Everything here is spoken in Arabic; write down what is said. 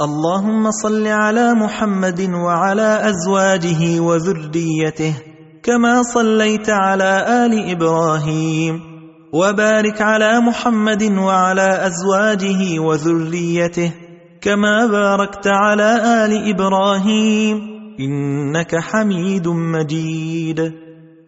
اللهم صل على محمد وعلى أزواجه وذريته كما صليت على آل إبراهيم وبارك على محمد وعلى أزواجه وذريته كما باركت على آل إبراهيم إنك حميد مجيد.